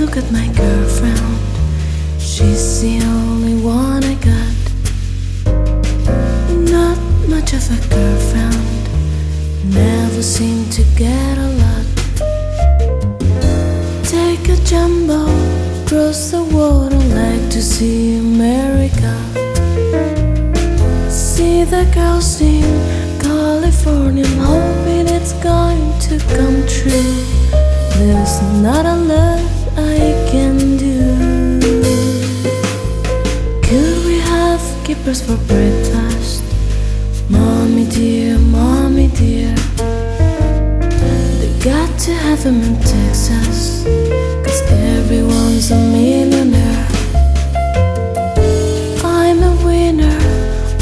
look at my girlfriend. She's the only one I got. Not much of a girlfriend. Never seem to get a lot. Take a jumbo, cross the water, like to see America. See the girls in California, I'm hoping it's going to come true. There's not a lot keepers for breakfast? Mommy dear, mommy dear. They got to have them in Texas. Cause everyone's a millionaire. I'm a winner,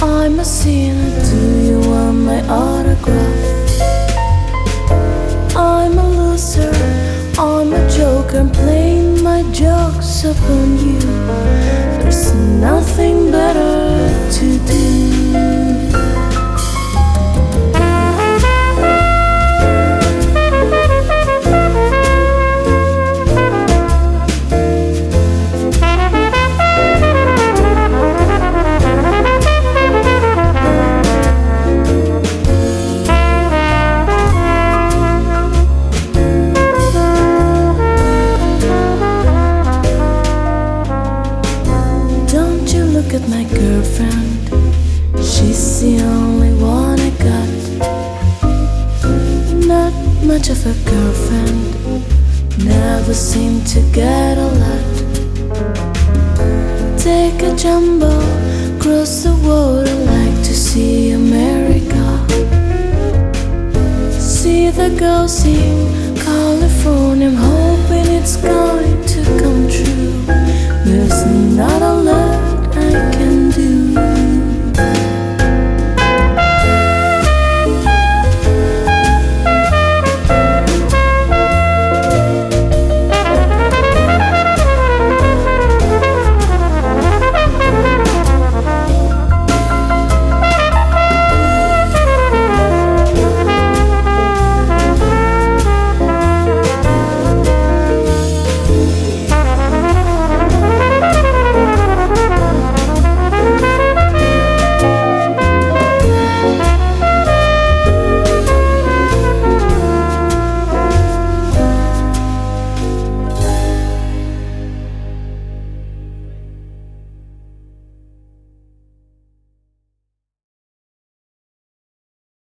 I'm a sinner. Do you want my autograph? I'm a loser, I'm a joker, I'm playing my jokes upon you. There's nothing better much of a girlfriend. Never seem to get a lot. Take a jumbo, cross the water, like to see America. See the girls in California. I'm hoping it's going